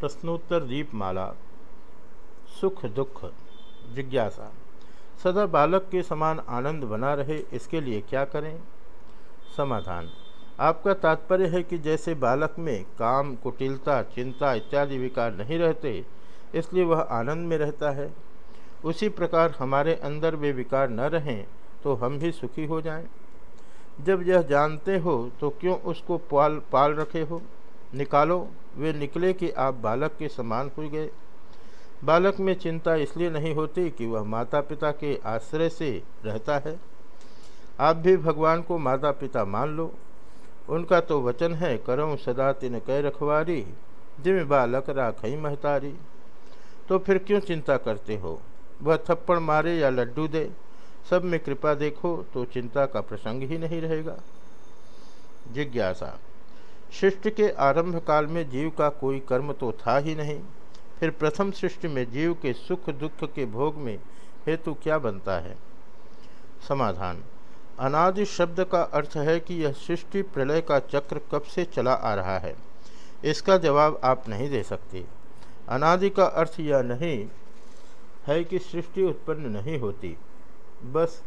प्रश्नोत्तर दीपमाला, सुख दुख जिज्ञासा। सदा बालक के समान आनंद बना रहे, इसके लिए क्या करें? समाधान। आपका तात्पर्य है कि जैसे बालक में काम, कुटिलता, चिंता इत्यादि विकार नहीं रहते, इसलिए वह आनंद में रहता है। उसी प्रकार हमारे अंदर वे विकार न रहें तो हम भी सुखी हो जाएँ। जब यह जानते हो तो क्यों उसको पाल पाल रखे हो? निकालो। वे निकले कि आप बालक के समान हो गए। बालक में चिंता इसलिए नहीं होती कि वह माता पिता के आश्रय से रहता है। आप भी भगवान को माता पिता मान लो। उनका तो वचन है करो सदा तिन कह रखवारी, जिम बालक राखई महतारी। तो फिर क्यों चिंता करते हो? वह थप्पड़ मारे या लड्डू दे, सब में कृपा देखो तो चिंता का प्रसंग ही नहीं रहेगा। जिज्ञासा सृष्टि के आरंभ काल में जीव का कोई कर्म तो था ही नहीं। फिर प्रथम सृष्टि में जीव के सुख दुख के भोग में हेतु क्या बनता है? समाधान। अनादि शब्द का अर्थ है कि यह सृष्टि प्रलय का चक्र कब से चला आ रहा है? इसका जवाब आप नहीं दे सकते। अनादि का अर्थ यह नहीं है कि सृष्टि उत्पन्न नहीं होती। बस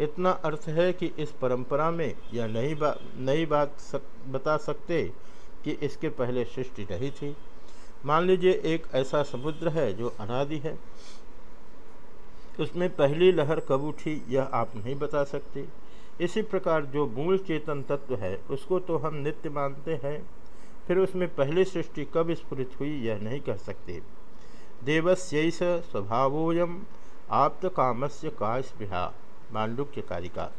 इतना अर्थ है कि इस परंपरा में यह नई बात नई बात सक, बता सकते कि इसके पहले सृष्टि नहीं थी। मान लीजिए एक ऐसा समुद्र है जो अनादि है। उसमें पहली लहर कब उठी यह आप नहीं बता सकते। इसी प्रकार जो मूल चेतन तत्व है उसको तो हम नित्य मानते हैं फिर उसमें पहली सृष्टि कब स्फुरित हुई यह नहीं कह सकते। देवस्यस स्वभावोयम आप्त कामस्य का स्पृहा मांडुक्य कारिका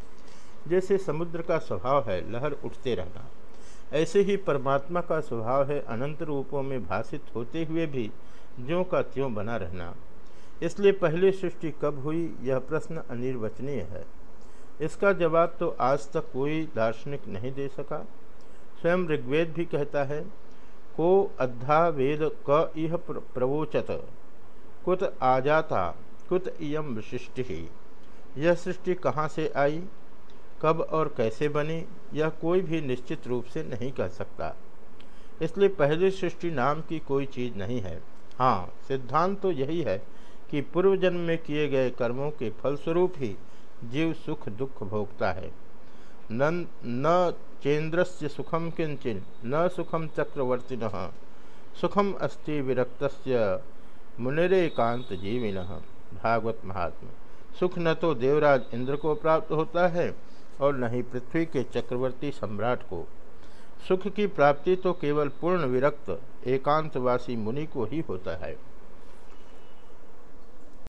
जैसे समुद्र का स्वभाव है, लहर उठते रहना। ऐसे ही परमात्मा का स्वभाव है, अनंत रूपों में भाषित होते हुए भी ज्यों का त्यों बना रहना। इसलिए पहली सृष्टि कब हुई, यह प्रश्न अनिर्वचनीय है। इसका जवाब तो आज तक कोई दार्शनिक नहीं दे सका। स्वयं ऋग्वेद भी कहता है, को अद्धा वेद क इह प्रवोचत। कुत आजाता, कुत इयम विशिष्टि। यह सृष्टि कहाँ से आई, कब और कैसे बनी, यह कोई भी निश्चित रूप से नहीं कह सकता। इसलिए पहली सृष्टि नाम की कोई चीज़ नहीं है। हाँ सिद्धांत तो यही है कि पूर्व जन्म में किए गए कर्मों के फलस्वरूप ही जीव सुख दुख भोगता है। न न चेन्द्रस्य सुखम किंचन न सुखम चक्रवर्ति सुखम अस्ति विरक्त मुनिरेकांत जीविन भागवत महात्मा। सुख न तो देवराज इंद्र को प्राप्त होता है और न ही पृथ्वी के चक्रवर्ती सम्राट को। सुख की प्राप्ति तो केवल पूर्ण विरक्त एकांतवासी मुनि को ही होता है।